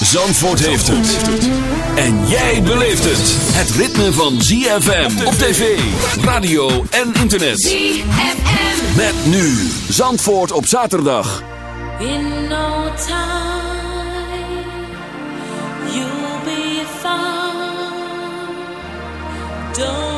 Zandvoort heeft het. En jij beleeft het. Het ritme van ZFM op tv, radio en internet. ZFM Met nu Zandvoort op zaterdag. In no time, you'll be found. Don't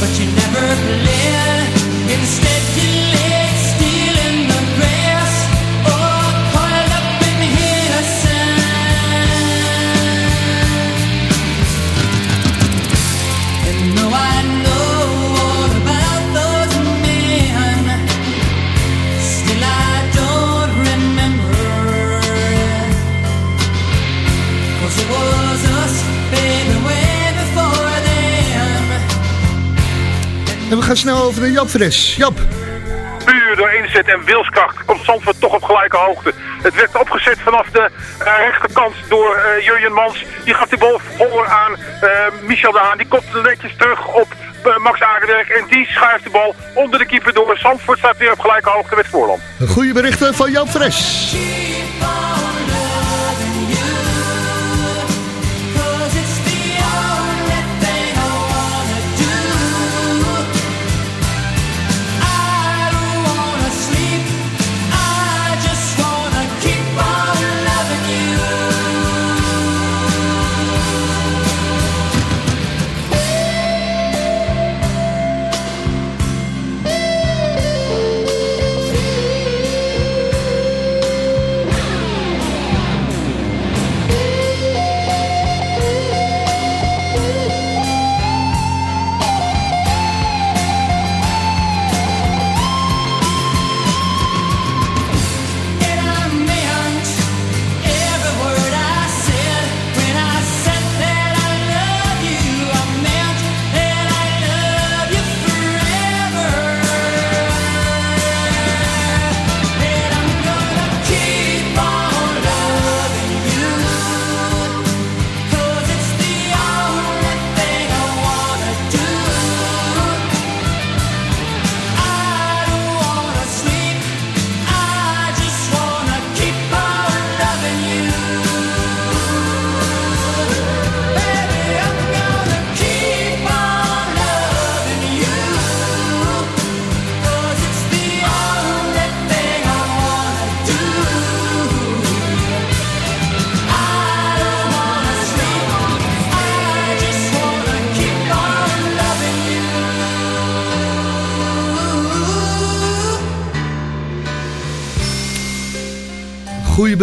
but you never played. Instead, you gaan snel over naar Jap Fres. Jap. puur door inzet en wilskracht komt Zandvoort toch op gelijke hoogte. Het werd opgezet vanaf de eh, rechterkant door eh Jurjen Mans. Die gaf die bal voor aan eh, Michel de Haan. Die komt netjes terug op Max Aardenwerk. En die schuift de bal onder de keeper door. Zandvoort staat weer op gelijke hoogte met Voorland. Goede berichten van Jap Fres.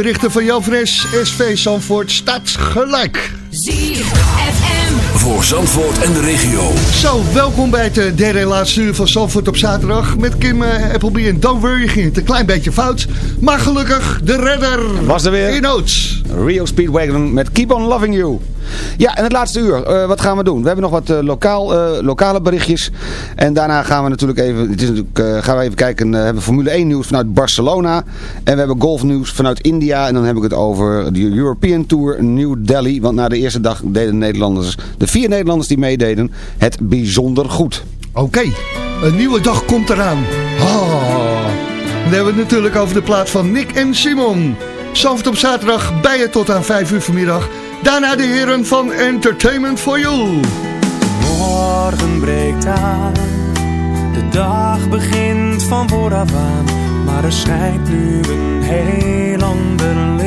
Berichten van Jan Fres. SV Zandvoort staat gelijk. ZFM. Voor Zandvoort en de regio. Zo, welkom bij het eh, derde en laatste uur van Zandvoort op zaterdag. Met Kim uh, Appleby en Dan Worry ging het een klein beetje fout. Maar gelukkig, de redder Was er weer. in. Rio Speedwagon met Keep On Loving You. Ja, en het laatste uur, eh, wat gaan we doen? We hebben nog wat eh, lokaal, eh, lokale berichtjes. En daarna gaan we natuurlijk even, het is natuurlijk, eh, gaan we even kijken, eh, hebben we Formule 1 nieuws vanuit Barcelona. En we hebben golfnieuws vanuit India. En dan heb ik het over de European Tour New Delhi. Want na de eerste dag deden de Nederlanders, de vier Nederlanders die meededen, het bijzonder goed. Oké, een nieuwe dag komt eraan. Ah. Dan hebben we het natuurlijk over de plaat van Nick en Simon. Zandvoort op zaterdag bij je tot aan 5 uur vanmiddag. Daarna de heren van Entertainment for You. Morgen breekt aan, de dag begint van vooraf aan, maar er schijnt nu een heel ander licht.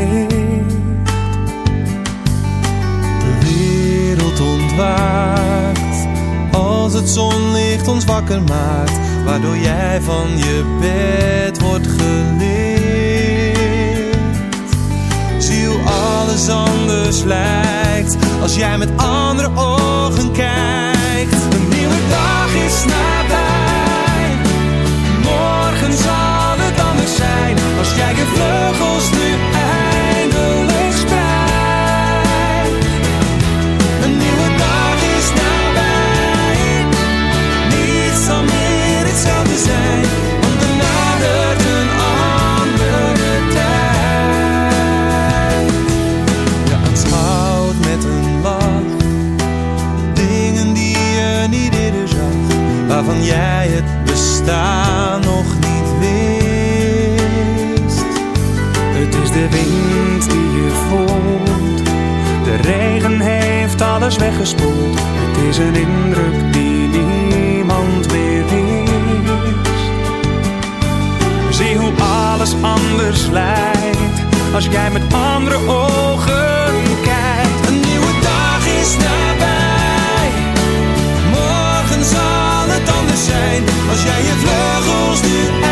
Ons wakker maakt, waardoor jij van je bed wordt gelicht. Zie hoe alles anders lijkt Als jij met andere ogen kijkt Een nieuwe dag is nabij Morgen zal het anders zijn Als jij je vleugels Waarvan jij het bestaan nog niet wist. Het is de wind die je voelt. De regen heeft alles weggespoeld. Het is een indruk die niemand meer wist. Zie hoe alles anders lijkt. Als jij met andere ogen kijkt Jij je vleugels nu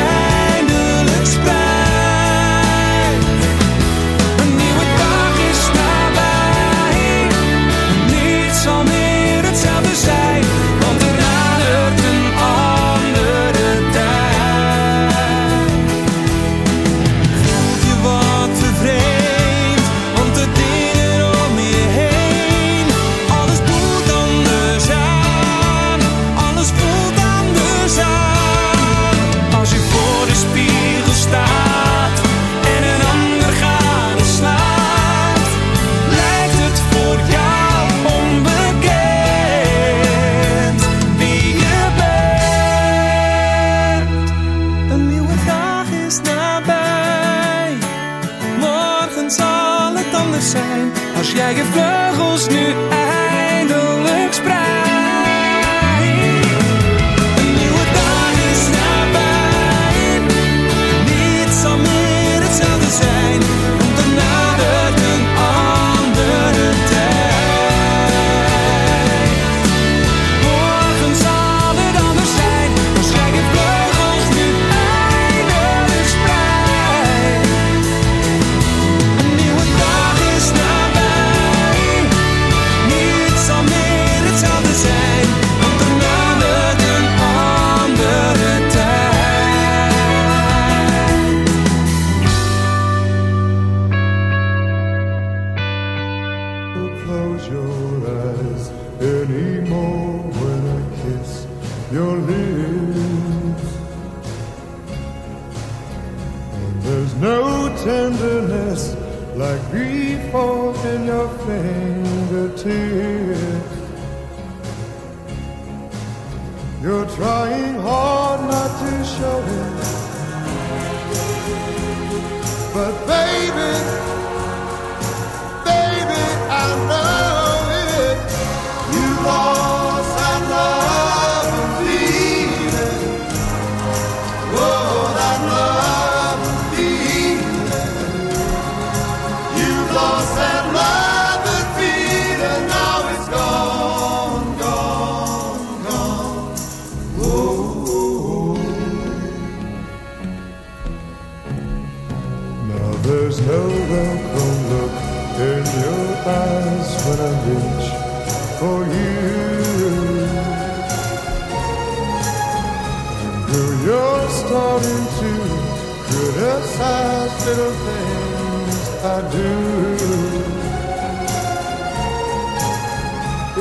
little things I do.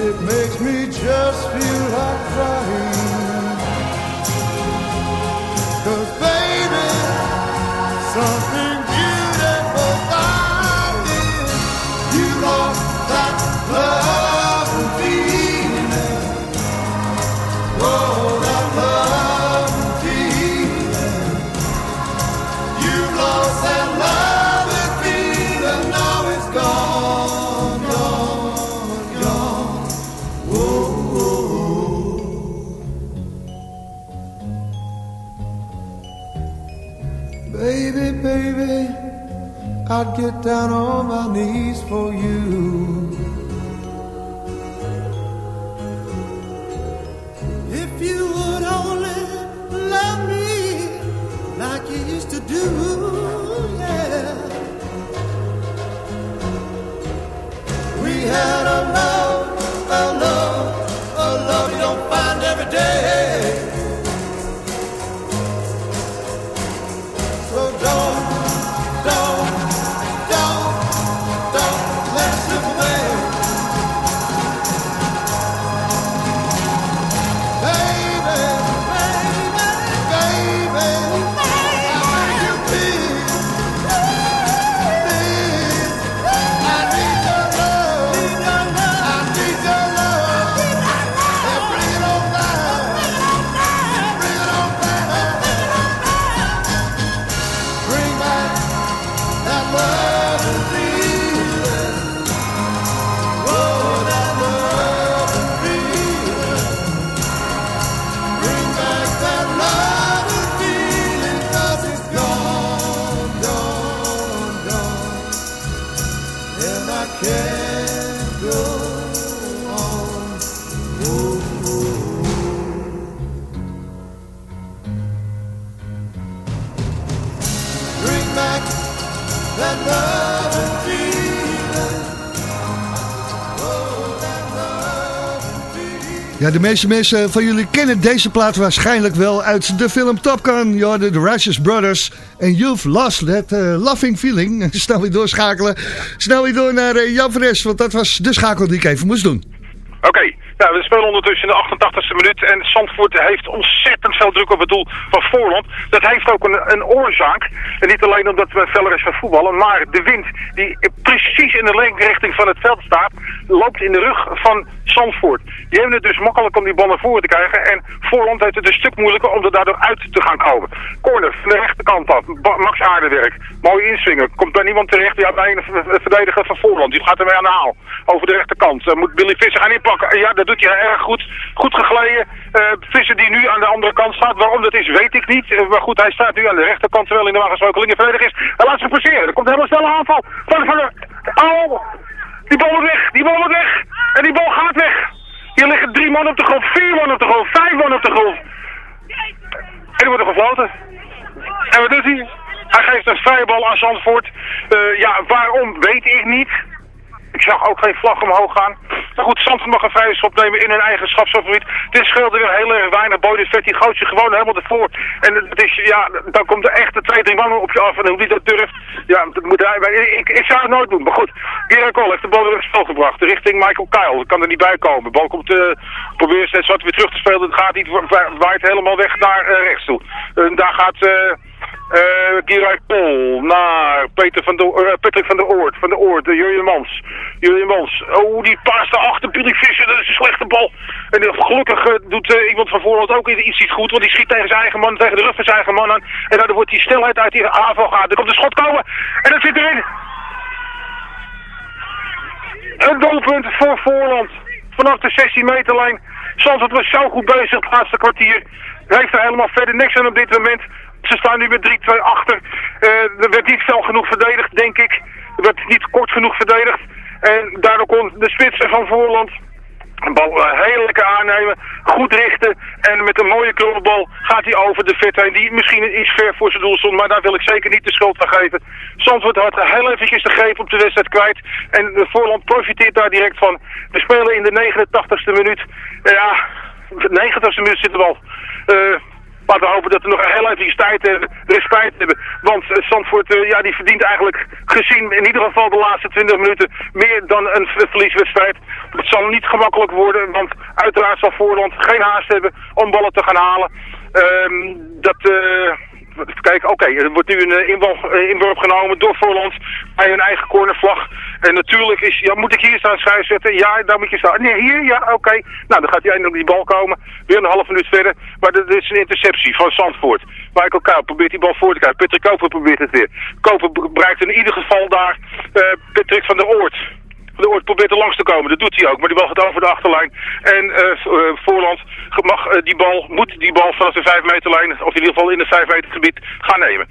It makes me just feel like crying. Get down on my knees for you. If you would only love me like you used to do, yeah. We had a love, a love, a love you don't find every day. Ja, de meeste mensen van jullie kennen deze plaat waarschijnlijk wel uit de film Top Gun. Hoorde de Righteous Brothers en You've Lost That eh, Loving Feeling. Snel weer doorschakelen. Snel weer door naar eh, Jan Fres, want dat was de schakel die ik even moest doen. Oké, nou, we spelen ondertussen in de 88e minuut en Zandvoort heeft ontzettend veel druk op het doel van Voorland. Dat heeft ook een, een oorzaak. En niet alleen omdat we feller is van voetballen, maar de wind die precies in de richting van het veld staat, loopt in de rug van Zandvoort. Die hebben het dus makkelijk om die bal naar voren te krijgen en Voorland heeft het een stuk moeilijker om er daardoor uit te gaan komen. Corner de rechterkant af, Max Aardenwerk, mooi inswingen, komt daar niemand terecht, bij een verdediger van Voorland, die gaat ermee aan de haal. Over de rechterkant, Eh, moet Billy Visser gaan inpakken, En ja, dat doet hij erg goed, goed gegleden. Eh, Visser die nu aan de andere kant staat, waarom dat is weet ik niet, Eh, maar goed, hij staat nu aan de rechterkant, terwijl hij normaal gesproken linkerverdediger is. Hij laat zich passeren, er komt een hele snelle aanval van, van de... Oh, die bal weg, die bal weg, en die bal gaat weg. Hier liggen drie man op de grond, vier man op de grond, vijf man op de grond. En er wordt er gefloten. En wat doet hij? Hij geeft een vrije bal aan Zandvoort. Eh, ja, waarom weet ik niet. Ik zag ook geen vlag omhoog gaan. Maar goed, Zandvoort mag een vrije schop nemen in hun eigen schapsgebied. Dit scheelde weer heel erg weinig. Boy die gooit zich gewoon helemaal ervoor. En het is, ja, dan komt er echt de twee, drie mannen op je af. En hoe die dat durft, ja, dat moet hij, ik, ik zou het nooit doen. Maar goed, Gerard Kool heeft de bal weer in het spel gebracht. Richting Michael Kyle. Kan er niet bij komen. De bal komt, uh, probeert steeds wat weer terug te spelen. Het gaat niet, wa- wa- waait helemaal weg naar eh, rechts toe. En daar gaat... eh eh Gerard Pol naar Peter van de, eh, Patrick van der Oort, van de Oort, uh, Jurjen Mans. Mans, oh die paas daarachter, Billy Visser, dat is een slechte bal. En gelukkig doet eh, iemand van voorhand ook iets niet goed, want die schiet tegen zijn eigen man, tegen de rug van zijn eigen man aan. En daardoor wordt die snelheid uit die aanval gaat. Er komt een schot komen en dat zit erin. Een doelpunt voor Voorland. Vanaf de 16 meterlijn. Zandvoort was zo goed bezig het laatste kwartier. Heeft er helemaal verder niks aan op dit moment. Ze staan nu met 3-2 achter. Eh, er werd niet fel genoeg verdedigd, denk ik. Er werd niet kort genoeg verdedigd. En daardoor kon de spits van Voorland een bal eh, heel lekker aannemen, goed richten en met een mooie krullenbal gaat hij over de vet heen, die misschien iets ver voor zijn doel stond, maar daar wil ik zeker niet de schuld van geven. Zandvoort had heel eventjes de greep op de wedstrijd kwijt en de Voorland profiteert daar direct van. We spelen in de 89ste minuut, ja, de 90ste minuut zit bal. Eh, Laten we hopen dat we nog heel even tijd hebben, respect hebben. Want eh, Zandvoort, eh, ja, die verdient eigenlijk gezien in ieder geval de laatste 20 minuten meer dan een verlieswedstrijd. Het zal niet gemakkelijk worden, want uiteraard zal Voorland geen haast hebben om ballen te gaan halen. Ehm, dat... eh Kijken, oké, er wordt nu een eh, eh, inworp genomen door Voorland bij hun eigen cornervlag. En natuurlijk is, ja, moet ik hier staan schrijven Ja, daar moet je staan. Nee, hier, ja, oké. Nou, dan gaat hij eindelijk die bal komen. Weer een half minuut verder. Maar dit is een interceptie van Zandvoort. Michael Kuip probeert die bal voor te krijgen. Patrick Koper probeert het weer. Koper be- bereikt in ieder geval daar eh, Patrick van der Oort. Der Oort probeert er langs te komen, dat doet hij ook. Maar die bal gaat over de achterlijn. En eh, eh, Voorland mag eh, die bal, moet die bal vanaf de 5 meterlijn, of in ieder geval in het 5 meter gebied, gaan nemen.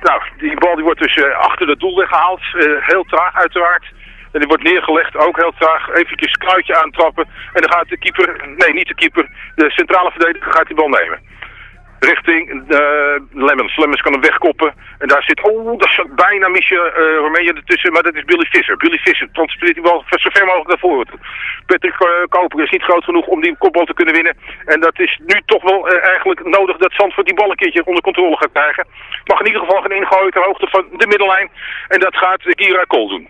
Nou, die bal die wordt dus achter het doel weggehaald. Eh, heel traag uiteraard. En die wordt neergelegd, ook heel traag. Eventjes kruidje aantrappen. En dan gaat de keeper, nee niet de keeper, de centrale verdediger gaat die bal nemen. Richting eh Lemmens. Lemmens kan hem wegkoppen. En daar zit, oh, daar zat bijna Michel uh, Romein ertussen. Maar dat is Billy Visser. Billy Visser transporteert die bal zo ver mogelijk naar voren. Patrick eh, Koper is niet groot genoeg om die kopbal te kunnen winnen. En dat is nu toch wel eh, eigenlijk nodig dat Zandvoort die bal een keertje onder controle gaat krijgen. Mag in ieder geval gaan ingooien ter hoogte van de middellijn. En dat gaat Gira Kool doen.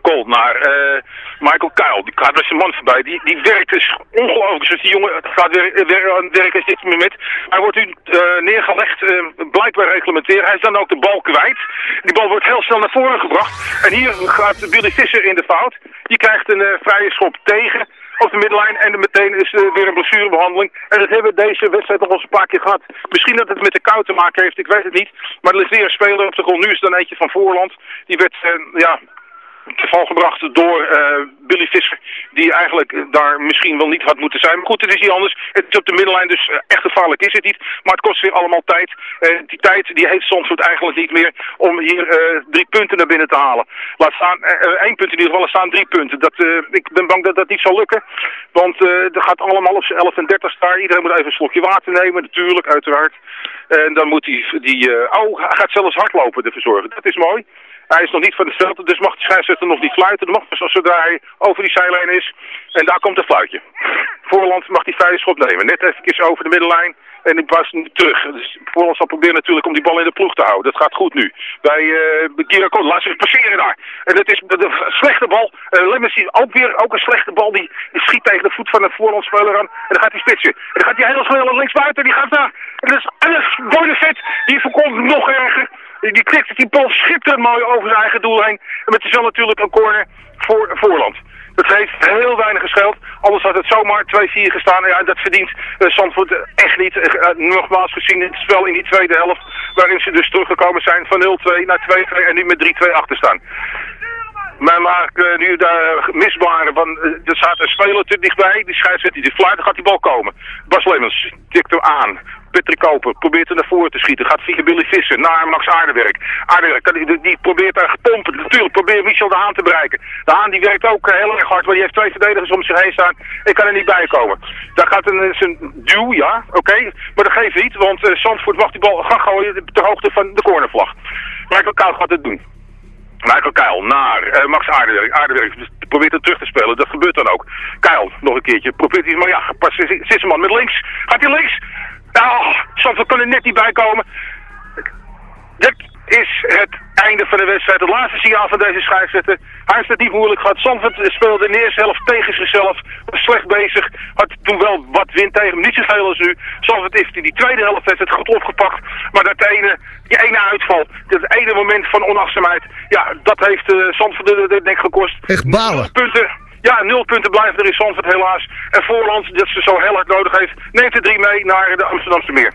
Kool naar eh, Michael Kuil. Die gaat met zijn man voorbij. Die, die werkt dus ongelooflijk. Dus die jongen gaat weer, weer aan het werk is dit moment. Hij wordt nu eh, neergelegd, eh, blijkbaar reglementeren. Hij is dan ook de bal kwijt. Die bal wordt heel snel naar voren gebracht. En hier gaat Billy Visser in de fout. Die krijgt een vrije schop tegen op de middenlijn. En meteen is er weer een blessurebehandeling. En dat hebben we deze wedstrijd nog eens een paar keer gehad. Misschien dat het met de kou te maken heeft, ik weet het niet. Maar er ligt weer een speler op de grond. Nu is dan eentje van Voorland. Die werd, eh, ja, te val gebracht door eh, Billy Visser. Die eigenlijk daar misschien wel niet had moeten zijn. Maar goed, het is niet anders. Het is op de middenlijn, dus eh, echt gevaarlijk is het niet. Maar het kost weer allemaal tijd. Eh, die tijd die heeft Zandvoort eigenlijk niet meer om hier drie punten naar binnen te halen. Laat staan, één punt in ieder geval, er staan drie punten. Dat, ik ben bang dat dat niet zal lukken. Want er gaat allemaal op z'n 11 en 30 staan. Iedereen moet even een slokje water nemen, natuurlijk, uiteraard. En dan moet die... eh, oh, hij gaat zelfs hardlopen, de verzorger. Dat is mooi. Hij is nog niet van het veld, dus mag de scheidsrechter nog niet fluiten. Dat mag pas zodra hij over die zijlijn is. En daar komt een fluitje. Voorland mag die vrije schop nemen. Net even over de middenlijn. En die pas terug. Dus Voorland zal proberen natuurlijk om die bal in de ploeg te houden. Dat gaat goed nu. Bij uh, Girakon. Laat ze passeren daar. En dat is de, slechte bal. Uh, Lemmens is ook weer ook een slechte bal. Die, die schiet tegen de voet van een Voorlandspeler aan. En dan gaat hij spitsen. En dan gaat hij heel snel links buiten. Die gaat daar. En dat is alles. Die voorkomt nog erger. Die klikt die bal schitterend mooi over zijn eigen doel heen. En met is natuurlijk een corner voor Voorland. Dat heeft heel weinig gescheeld. Anders had het zomaar 2-4 gestaan. Ja, dat verdient uh, echt niet. Uh, nogmaals gezien het spel in die tweede helft. Waarin ze dus teruggekomen zijn van 0-2 naar 2-2 en nu met 3-2 achter staan. Men maakt uh, nu daar misbaren van, er staat een speler te dichtbij, die scheidsrechter die fluit, dan gaat die bal komen. Bas Lemmens tikt hem aan. Patrick Koper probeert er naar voren te schieten. Gaat via Billy Visser naar Max Aardewerk. Aardewerk, die, probeert daar gepompen. Natuurlijk probeert Michel de Haan te bereiken. De Haan die werkt ook heel erg hard, maar die heeft twee verdedigers om zich heen staan. Ik kan er niet bij komen. Daar gaat een, een duw, ja, oké. Maar dat geeft niet, want uh, Zandvoort mag die bal gaan gooien ter hoogte van de cornervlag. Michael Kuil gaat het doen. Michael Kuil naar uh, Max Aardewerk. Aardewerk probeert het terug te spelen. Dat gebeurt dan ook. Kuil, nog een keertje. Probeert hij, maar ja, Sisseman met links. Gaat hij links? Oh, Zandvoort kan er net niet bij komen. Dit is het einde van de wedstrijd. Het laatste signaal van deze scheidsrechter. Hij heeft het niet moeilijk gehad. Zandvoort speelde in de eerste helft tegen zichzelf. Was slecht bezig. Had toen wel wat wind tegen hem. Niet zoveel als nu. Zandvoort heeft in die tweede helft heeft het goed opgepakt. Maar dat ene, die ene uitval. Dat ene moment van onachtzaamheid. Ja, dat heeft uh, Zandvoort de, de nek gekost. Echt balen. Punten. Ja, nul punten blijven er in Zandvoort helaas. En Voorland, dat ze zo heel hard nodig heeft, neemt de drie mee naar de Amsterdamse meer.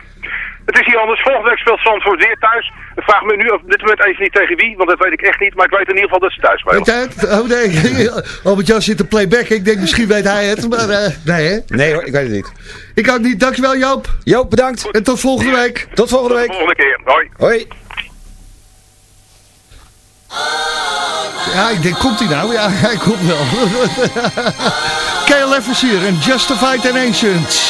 Het is hier anders. Volgende week speelt Zandvoort weer thuis. Ik vraag me nu op dit moment even niet tegen wie, want dat weet ik echt niet. Maar ik weet in ieder geval dat ze thuis spelen. Oh nee, Albert-Jan zit te playbacken. Ik denk misschien weet hij het, maar uh, nee hè? Nee hoor, ik weet het niet. Ik ook niet. Dankjewel Joop. Joop, bedankt. En tot volgende week. Tot volgende week. Tot volgende keer. Hoi. Hoi. Ja, ik komt hij nou? Ja, hij komt wel. KLF is hier en Justified and Ancient.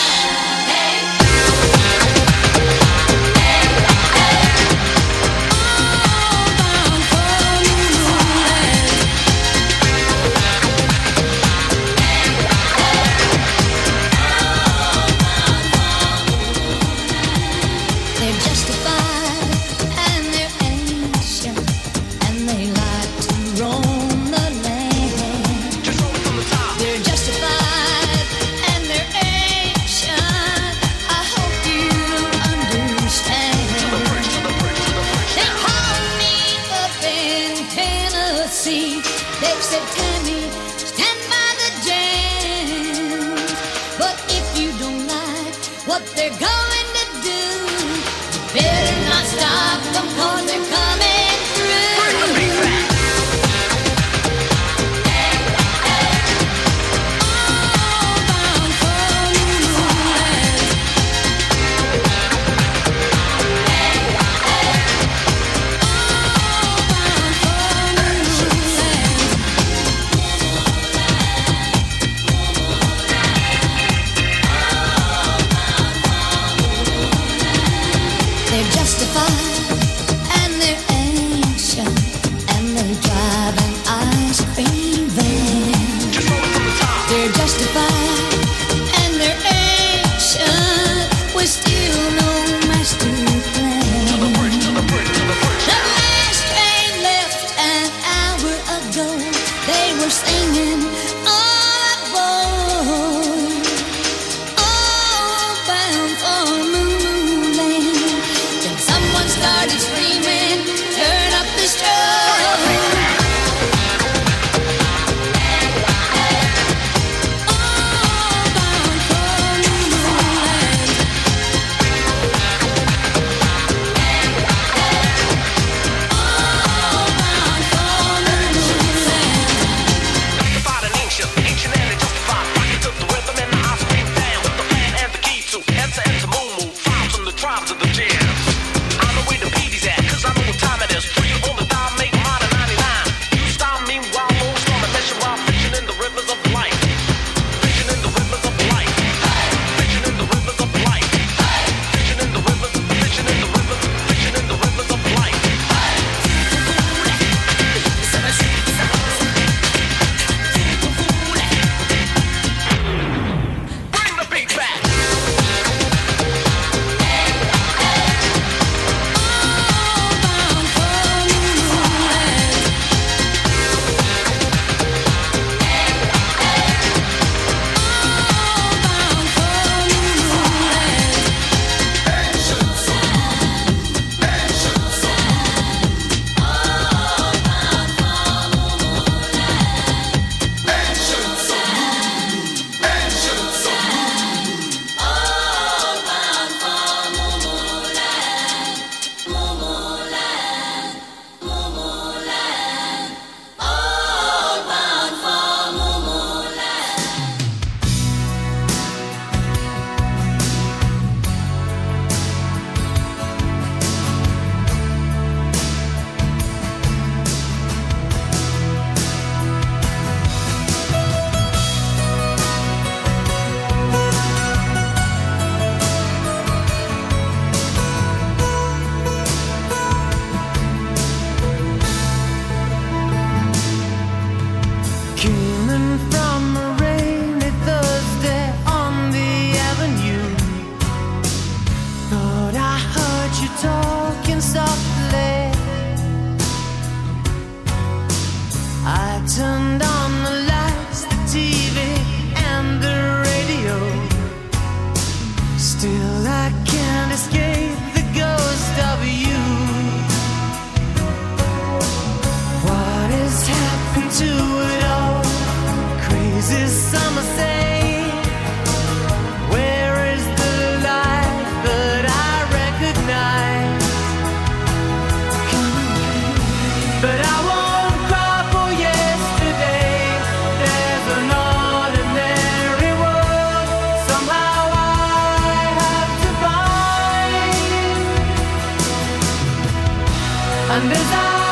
undeserved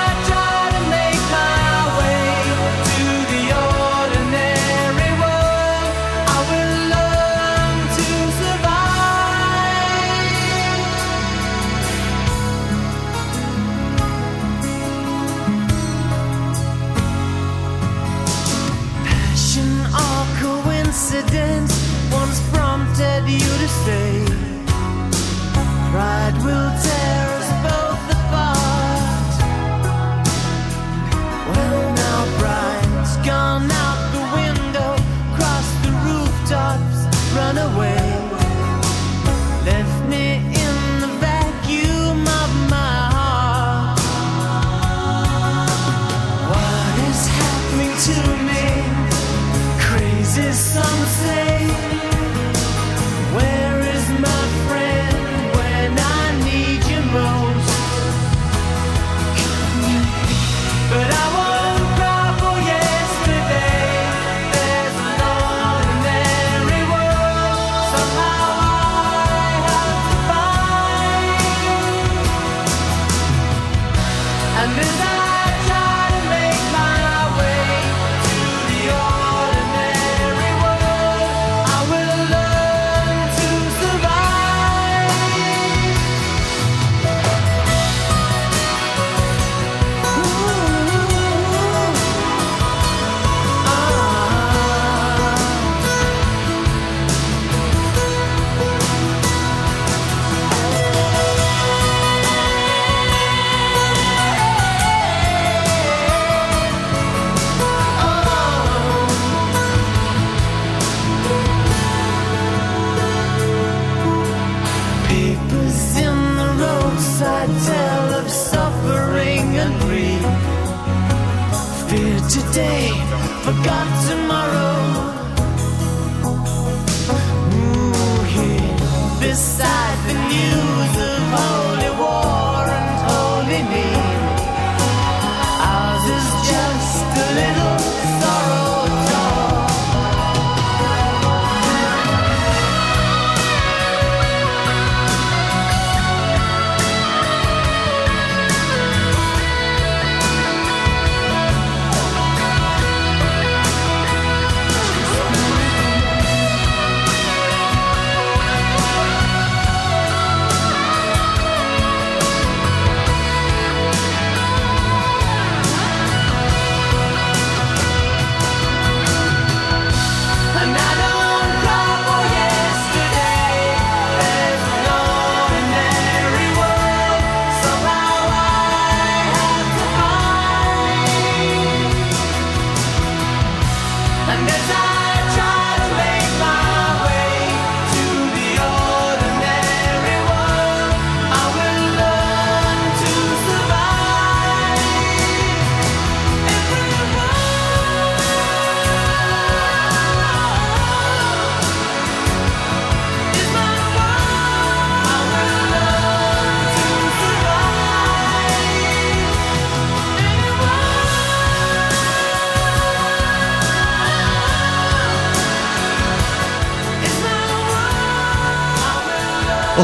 forgot to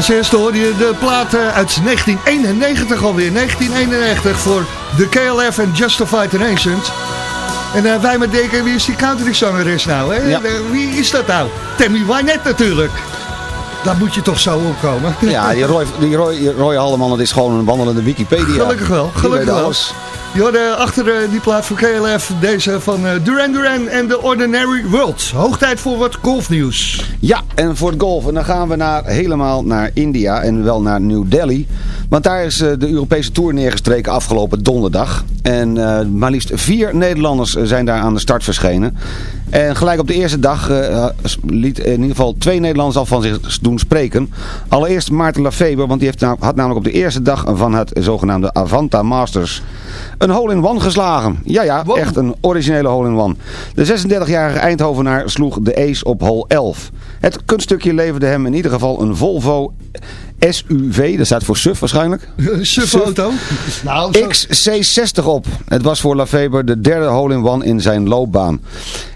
Als eerste hoorde je de plaat eh, uit 1991 alweer. 1991 voor de KLF en Justified and Ancient. En eh, wij maar denken, wie is die countryzangeres nou? Hè? Ja. Eh, Wie is dat nou? Tammy Wynette natuurlijk. Daar moet je toch zo opkomen. Ja, die Roy, die Roy, Roy Halleman, dat is gewoon een wandelende Wikipedia. Gelukkig wel, gelukkig wel. alles. Je achter eh, die plaat van KLF deze van eh, Duran Duran en The Ordinary World. Hoog tijd voor wat golfnieuws. Ja, en voor het golfen, dan gaan we naar, helemaal naar India en wel naar New Delhi. Want daar is eh, de Europese Tour neergestreken afgelopen donderdag. En eh, maar liefst vier Nederlanders eh, zijn daar aan de start verschenen. En gelijk op de eerste dag eh, liet in ieder geval twee Nederlanders al van zich doen spreken. Allereerst Maarten Lafeber, want die heeft, nou- had namelijk op de eerste dag van het zogenaamde Avanta Masters een hole-in-one geslagen. Ja, ja, echt een originele hole-in-one. De 36-jarige Eindhovenaar sloeg de ace op hole 11. Het kunststukje leverde hem in ieder geval een Volvo SUV, dat staat voor SUV waarschijnlijk. Suf-auto. Nou, zo- XC60 op. Het was voor Lafeber de derde hole-in-one in zijn loopbaan.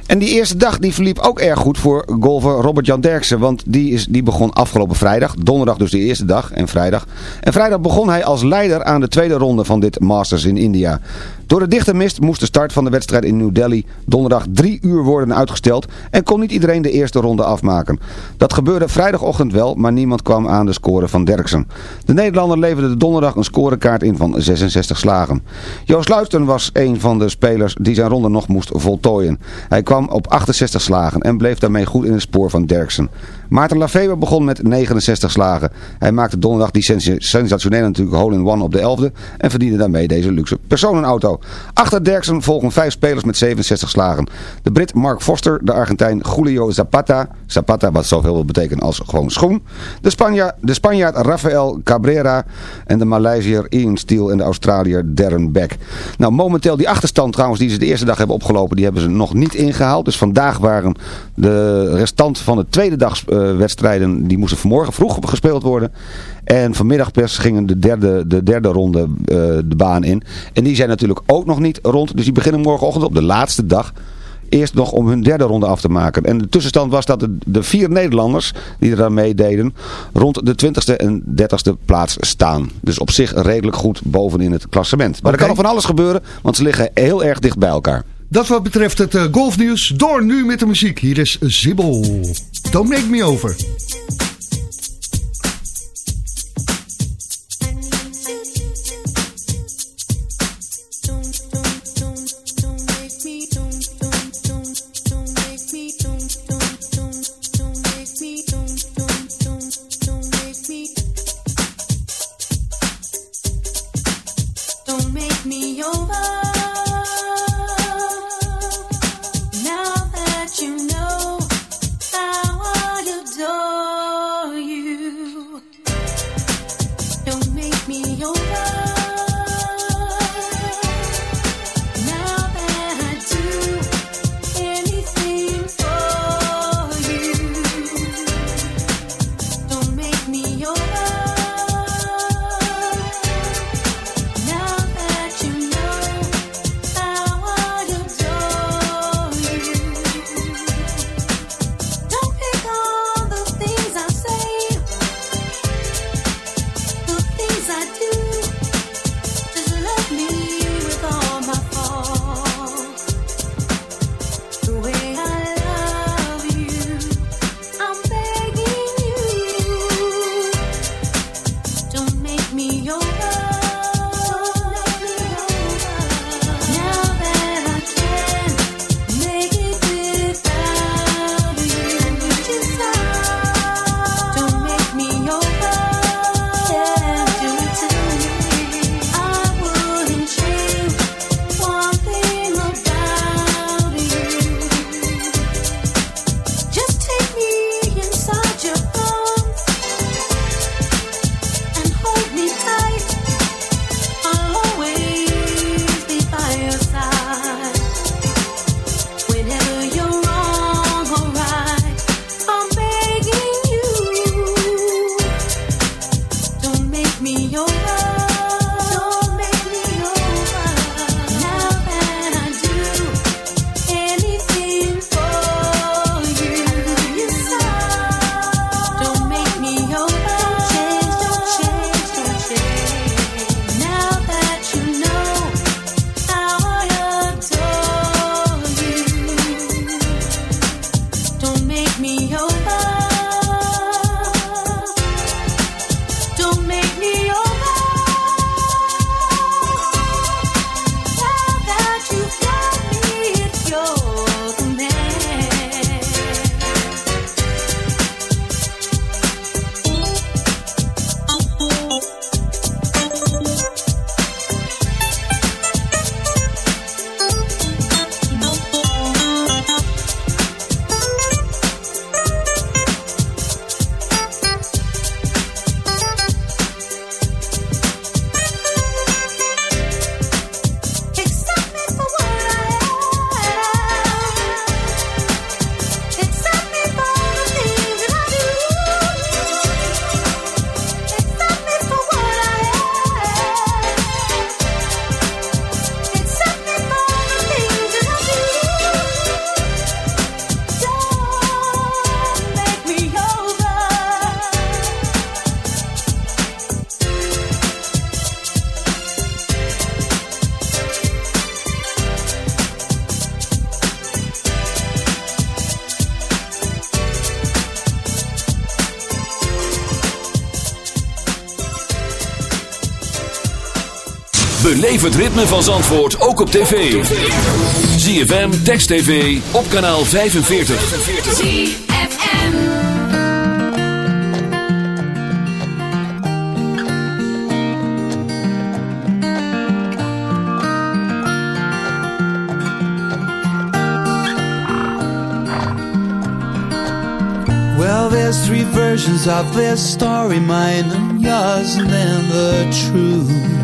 En die eerste dag die verliep ook erg goed voor golfer Robert-Jan Derksen. Want die, is, die begon afgelopen vrijdag. Donderdag dus de eerste dag en vrijdag. En vrijdag begon hij als leider aan de tweede ronde van dit Masters in India. Door de dichte mist moest de start van de wedstrijd in New Delhi donderdag drie uur worden uitgesteld. En kon niet iedereen de eerste ronde afmaken. Dat gebeurde vrijdagochtend wel, maar niemand kwam aan de score van Derksen. De Nederlander leverde donderdag een scorekaart in van 66 slagen. Joost Luiten was een van de spelers die zijn ronde nog moest voltooien. Hij kwam op 68 slagen en bleef daarmee goed in het spoor van Derksen. Maarten Lafeber begon met 69 slagen. Hij maakte donderdag die sensa- sensationele natuurlijk hole-in-one op de 11e en verdiende daarmee deze luxe personenauto. Achter Derksen volgen vijf spelers met 67 slagen. De Brit Mark Foster, de Argentijn Julio Zapata, Zapata wat zoveel wil betekenen als gewoon schoen. De, Spanja, de Spanjaard Rafael Cabrera en de Maleisiër Ian Steele en de Australiër Darren Beck. Nou, momenteel die achterstand trouwens die ze de eerste dag hebben opgelopen, die hebben ze nog niet ingehaald. Dus vandaag waren de restant van de tweede dag eh, wedstrijden, die moesten vanmorgen vroeg gespeeld worden. En vanmiddag pas gingen de derde, de derde ronde eh, de baan in. En die zijn natuurlijk ook nog niet rond. Dus die beginnen morgenochtend op de laatste dag eerst nog om hun derde ronde af te maken. En de tussenstand was dat de, de vier Nederlanders die er aan meededen rond de 20ste en 30ste plaats staan. Dus op zich redelijk goed bovenin het klassement. Maar er kan nog van alles gebeuren, want ze liggen heel erg dicht bij elkaar. Dat wat betreft het eh, golfnieuws. Door nu met de muziek. Hier is Zibbel. Don't make me over. Het ritme van Zandvoort ook op tv. ZFM, Text TV, op kanaal 45. ZFM. Well, there's three versions of this story mine and yours, and then the truth.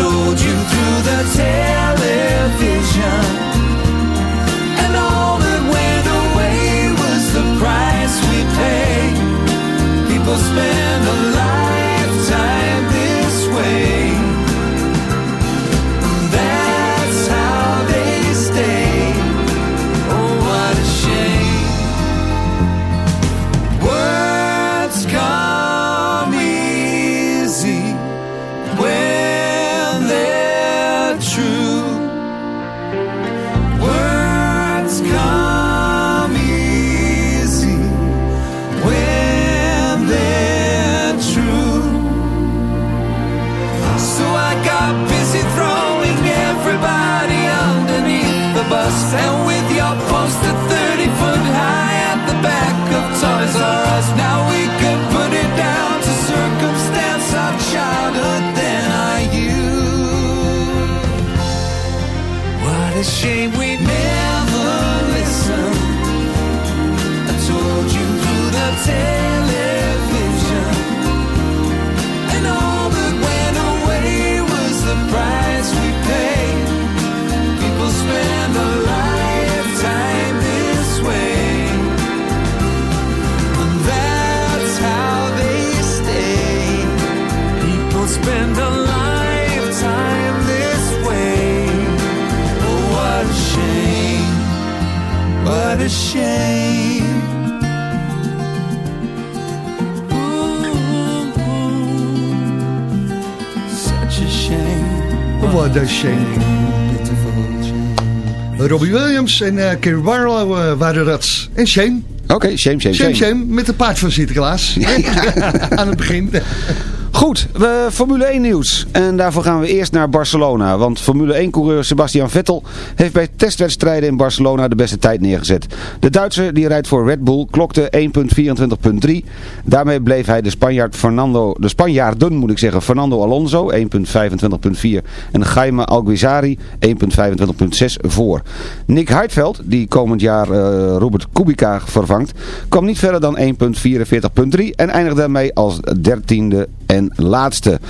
sold you through the tear shame. A shame. Robbie Williams en eh Kerry Barlow eh, waren dat. En Shane. Oké, shame, shame, Shame, shame. shame, met de paard van Sinterklaas. Aan het begin. Goed, we, Formule 1 nieuws. En daarvoor gaan we eerst naar Barcelona. Want Formule 1 coureur Sebastian Vettel heeft bij testwedstrijden in Barcelona de beste tijd neergezet. De Duitser die rijdt voor Red Bull klokte 1.24.3. Daarmee bleef hij de Spanjaard Fernando, de Spanjaarden moet ik zeggen, Fernando Alonso 1.25.4 en Jaime Alguizari 1.25.6 voor. Nick Heidveld, die komend jaar eh, Robert Kubica vervangt, kwam niet verder dan 1.44.3 en eindigde daarmee als dertiende en laatste.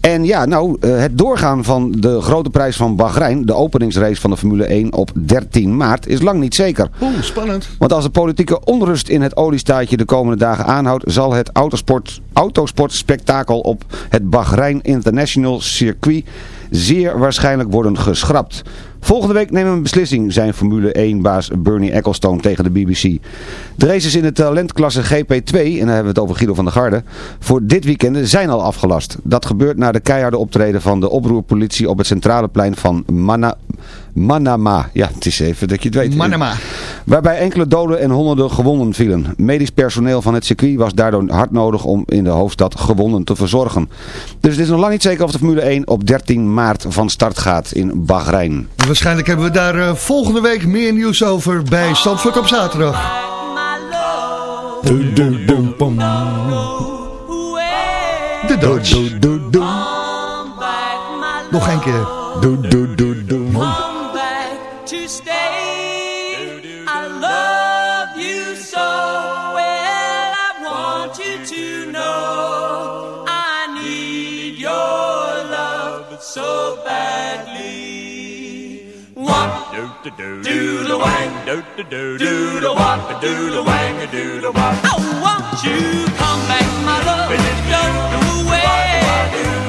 En ja, nou, eh, het doorgaan van de grote prijs van Bahrein, de openingsrace van de Formule 1 op 13 maart, is lang niet zeker. Oeh, spannend. Want als de politieke onrust in het oliestaatje de komende dagen aanhoudt, zal het autosport, autosportspektakel op het Bahrein International Circuit zeer waarschijnlijk worden geschrapt. Volgende week nemen we een beslissing, zijn Formule 1-baas Bernie Ecclestone tegen de BBC. De races in de talentklasse GP2, en dan hebben we het over Guido van der Garde, voor dit weekend zijn al afgelast. Dat gebeurt na de keiharde optreden van de oproerpolitie op het centrale plein van Mana, Manama. Ja, het is even dat je het weet. Manama. Waarbij enkele doden en honderden gewonden vielen. Medisch personeel van het circuit was daardoor hard nodig om in de hoofdstad gewonden te verzorgen. Dus het is nog lang niet zeker of de Formule 1 op 13 maart van start gaat in Bahrein. Waarschijnlijk hebben we daar eh, volgende week meer nieuws over bij Zandvoort op zaterdag. De Dodge. Nog een keer. Come back to stay. What? Do the wang, do the wop, do the wang, do the wop. I want you come back, my love. Don't go away.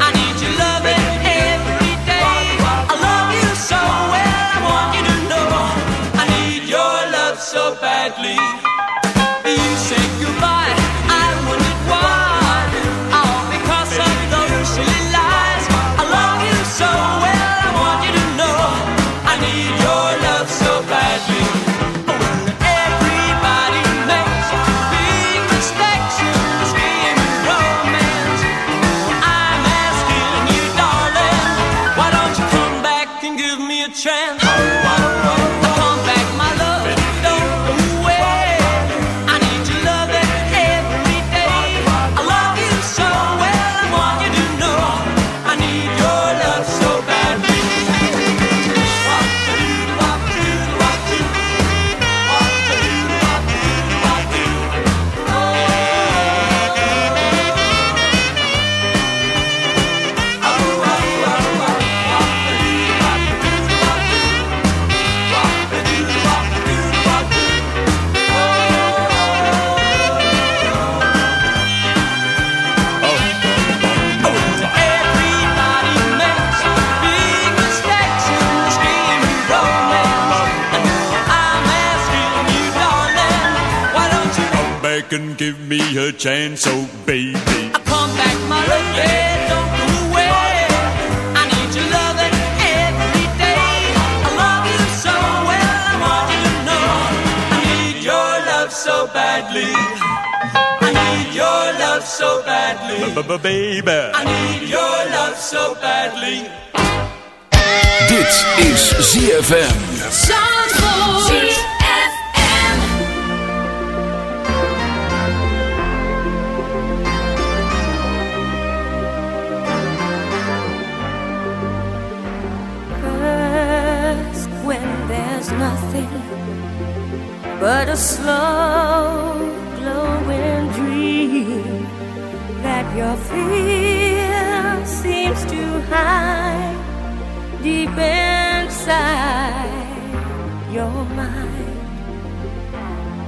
I need your loving every day. I love you so well. I want you to know I need your love so badly.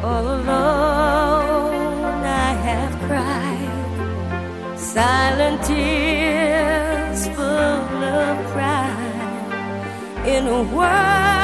All alone, I have cried. Silent tears full of pride. In a world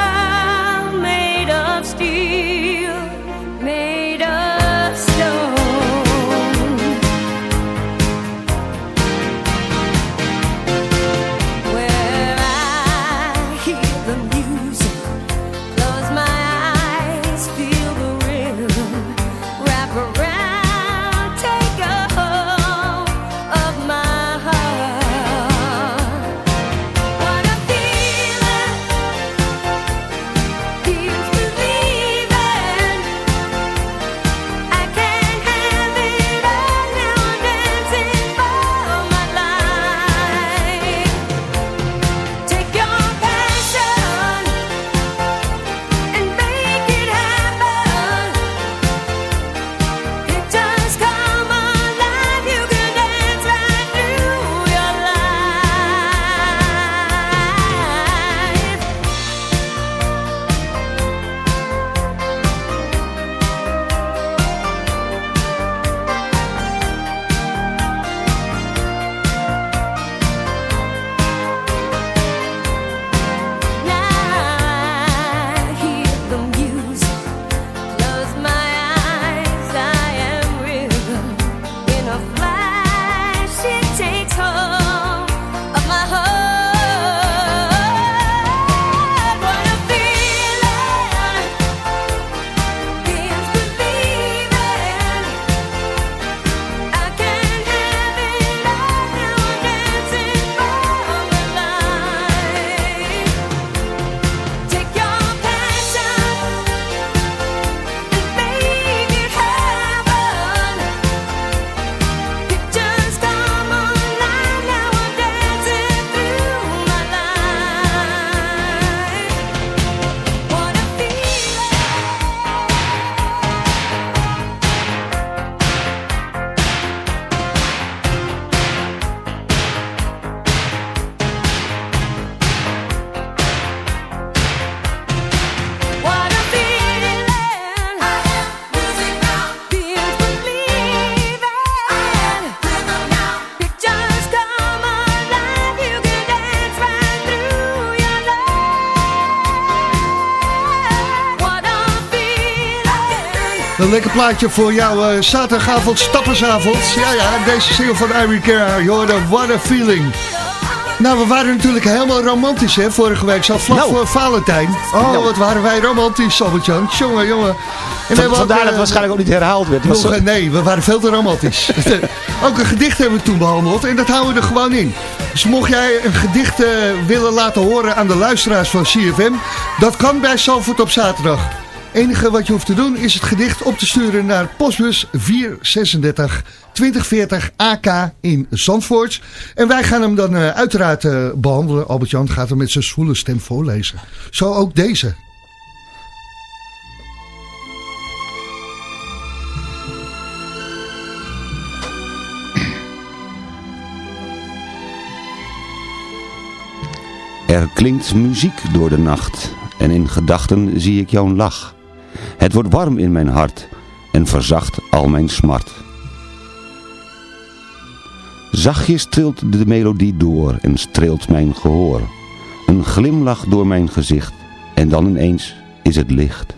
lekker plaatje voor jouw eh, zaterdagavond, stappersavond. Ja, ja, deze single van Cara. Je hoorde What a Feeling. Nou, we waren natuurlijk helemaal romantisch, hè, vorige week. Zo vlak Nou. voor Valentijn. Oh, Nou. wat waren wij romantisch, Albert-Jan. Jongen, jongen. En Van- vandaar dat het waarschijnlijk ook niet herhaald werd. Nog, zo- nee, we waren veel te romantisch. ook een gedicht hebben we toen behandeld en dat houden we er gewoon in. Dus mocht jij een gedicht eh, willen laten horen aan de luisteraars van CFM... dat kan bij Zalvoort op zaterdag. Enige wat je hoeft te doen is het gedicht op te sturen naar postbus 436 2040 AK in Zandvoort. En wij gaan hem dan eh, uiteraard eh, behandelen. Albert-Jan gaat hem met zijn zwoele stem voorlezen. Zo ook deze. Er klinkt muziek door de nacht en in gedachten zie ik jouw lach. Het wordt warm in mijn hart en verzacht al mijn smart. Zachtjes trilt de melodie door en streelt mijn gehoor. Een glimlach door mijn gezicht en dan ineens is het licht.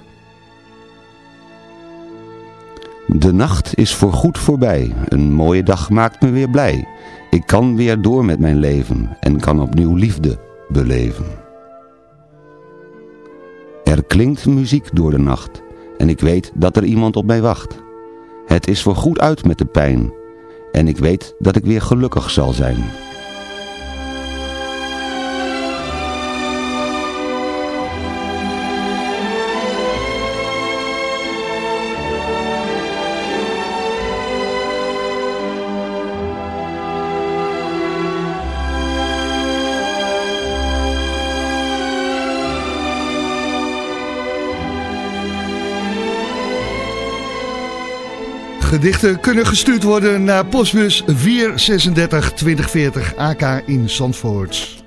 De nacht is voorgoed voorbij, een mooie dag maakt me weer blij. Ik kan weer door met mijn leven en kan opnieuw liefde beleven. Er klinkt muziek door de nacht en ik weet dat er iemand op mij wacht. Het is voor goed uit met de pijn en ik weet dat ik weer gelukkig zal zijn. Gedichten kunnen gestuurd worden naar postbus 436 2040 AK in Zandvoort.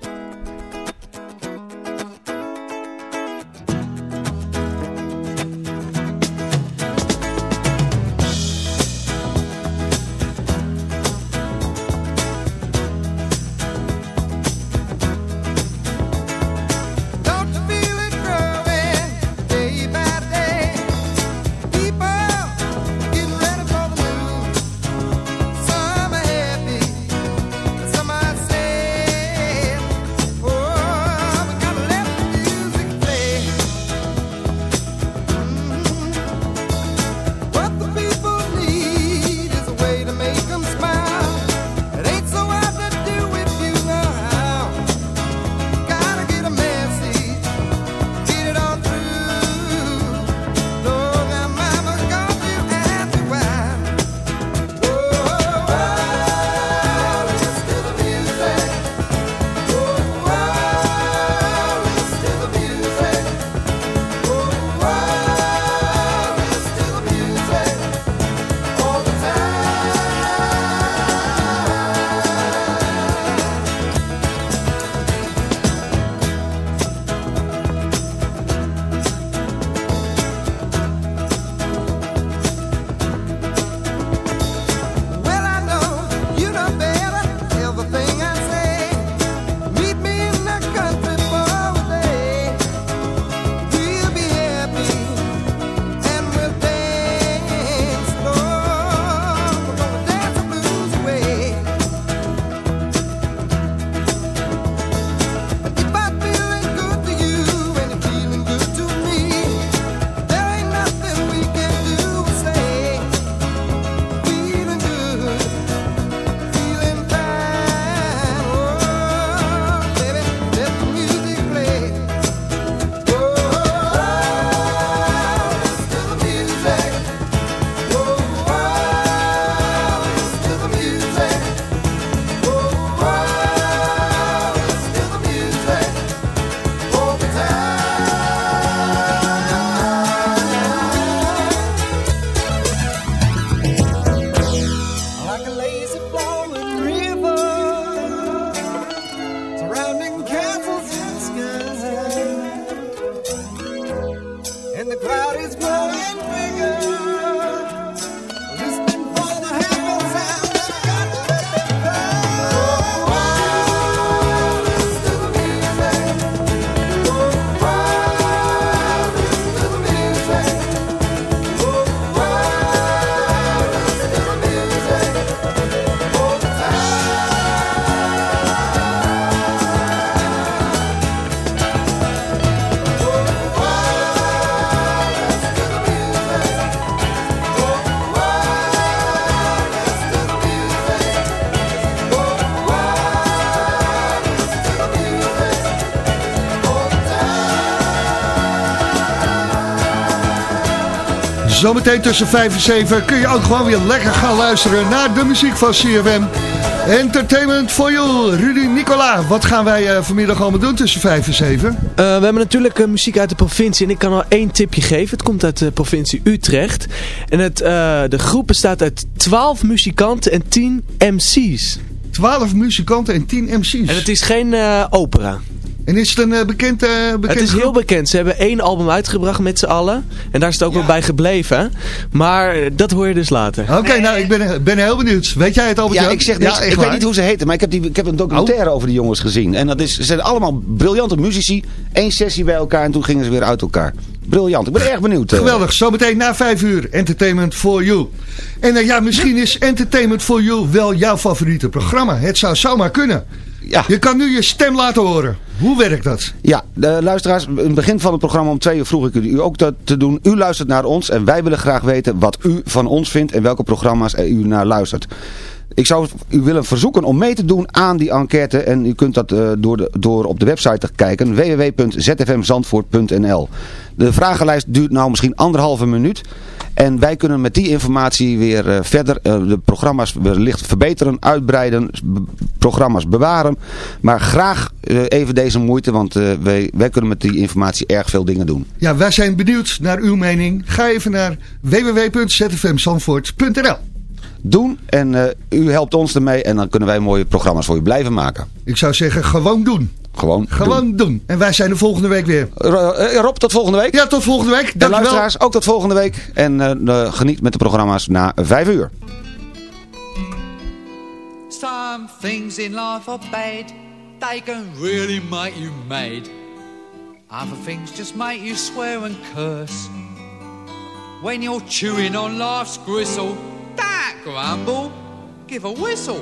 Zometeen tussen 5 en 7 kun je ook gewoon weer lekker gaan luisteren naar de muziek van CFM. Entertainment for you. Rudy Nicola, wat gaan wij eh, vanmiddag allemaal doen tussen 5 en 7? Eh, we hebben natuurlijk eh, muziek uit de provincie en ik kan al één tipje geven. Het komt uit de provincie Utrecht. En het, eh, de groep bestaat uit 12 muzikanten en 10 MC's. 12 muzikanten en 10 MC's. En het is geen opera. En is het een eh, bekend, eh bekend Het is heel bekend. Ze hebben één album uitgebracht met z'n allen. En daar is het ook wel bij gebleven. Maar eh, dat hoor je dus later. Oké, nou ik ben, ben heel benieuwd. Weet jij het Albert Ja, ik zeg niks. echt ik weet waar? Oh. niet hoe ze heten, maar ik heb, die, ik heb een documentaire over die jongens gezien. En dat is, ze zijn allemaal briljante muzici. Eén sessie bij elkaar en toen gingen ze weer uit elkaar. Briljant. Ik ben erg benieuwd. eh. Geweldig, zometeen na 5 uur Entertainment for You. En eh, ja, misschien is Entertainment for You wel jouw favoriete programma. Het zou zomaar kunnen. Ja. Je kan nu je stem laten horen. Hoe werkt dat? Ja, de luisteraars, in het begin van het programma om twee uur vroeg ik u ook dat te doen. U luistert naar ons en wij willen graag weten wat u van ons vindt en welke programma's u naar luistert. Ik zou u willen verzoeken om mee te doen aan die enquête. En u kunt dat eh, door, de, door op de website te kijken. www.zfmzandvoort.nl De vragenlijst duurt nou misschien anderhalve minuut. En wij kunnen met die informatie weer eh, verder eh, de programma's wellicht verbeteren, uitbreiden, programma's bewaren. Maar graag eh, even deze moeite, want wij, wij kunnen met die informatie erg veel dingen doen. Ja, wij zijn benieuwd naar uw mening. Ga even naar www.zfmzandvoort.nl Doen en u helpt ons ermee en dan kunnen wij mooie programma's voor u blijven maken. Ik zou zeggen, gewoon doen. Gewoon Gewoon doen. En wij zijn de volgende week weer. doen. Eh, Rob, tot volgende week. Ja, tot volgende week. De Dankjewel. luisteraars ook tot volgende week. En eh, eh, geniet met de programma's na vijf uur. Some things in life are bad, they can really make you mad. Other things just make you swear and curse. When you're chewing on life's gristle, don't grumble, give a whistle.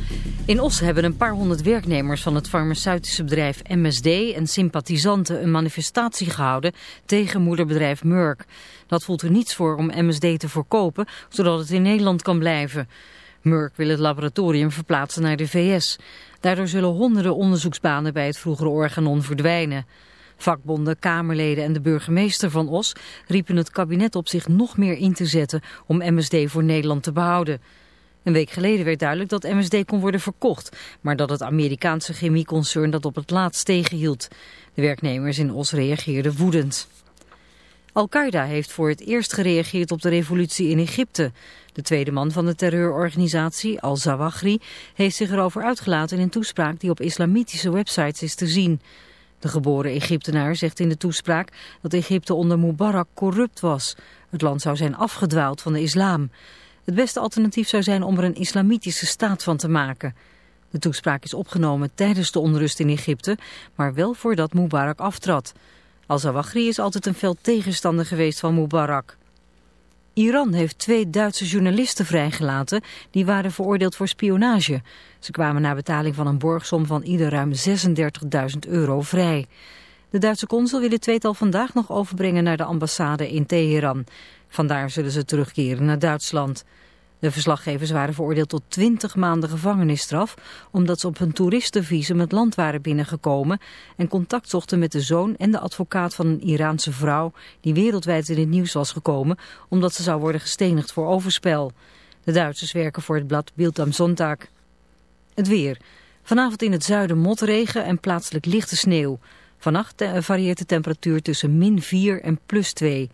In Os hebben een paar honderd werknemers van het farmaceutische bedrijf MSD en sympathisanten een manifestatie gehouden tegen moederbedrijf Merck. Dat voelt er niets voor om MSD te verkopen, zodat het in Nederland kan blijven. Merck wil het laboratorium verplaatsen naar de VS. Daardoor zullen honderden onderzoeksbanen bij het vroegere Organon verdwijnen. Vakbonden, Kamerleden en de burgemeester van Os riepen het kabinet op zich nog meer in te zetten om MSD voor Nederland te behouden. Een week geleden werd duidelijk dat MSD kon worden verkocht, maar dat het Amerikaanse chemieconcern dat op het laatst tegenhield. De werknemers in Os reageerden woedend. Al-Qaeda heeft voor het eerst gereageerd op de revolutie in Egypte. De tweede man van de terreurorganisatie, Al-Zawahri, heeft zich erover uitgelaten in een toespraak die op islamitische websites is te zien. De geboren Egyptenaar zegt in de toespraak dat Egypte onder Mubarak corrupt was. Het land zou zijn afgedwaald van de islam. Het beste alternatief zou zijn om er een islamitische staat van te maken. De toespraak is opgenomen tijdens de onrust in Egypte, maar wel voordat Mubarak aftrad. Al-Zawahri is altijd een fel tegenstander geweest van Mubarak. Iran heeft twee Duitse journalisten vrijgelaten die waren veroordeeld voor spionage. Ze kwamen na betaling van een borgsom van ieder ruim 36.000 euro vrij. De Duitse consul wil het tweetal vandaag nog overbrengen naar de ambassade in Teheran. Vandaar zullen ze terugkeren naar Duitsland. De verslaggevers waren veroordeeld tot 20 maanden gevangenisstraf... omdat ze op hun toeristenvisum het land waren binnengekomen... en contact zochten met de zoon en de advocaat van een Iraanse vrouw... die wereldwijd in het nieuws was gekomen... omdat ze zou worden gestenigd voor overspel. De Duitsers werken voor het blad Bild am Sonntag. Het weer. Vanavond in het zuiden motregen en plaatselijk lichte sneeuw. Vannacht eh, varieert de temperatuur tussen min 4 en plus 2.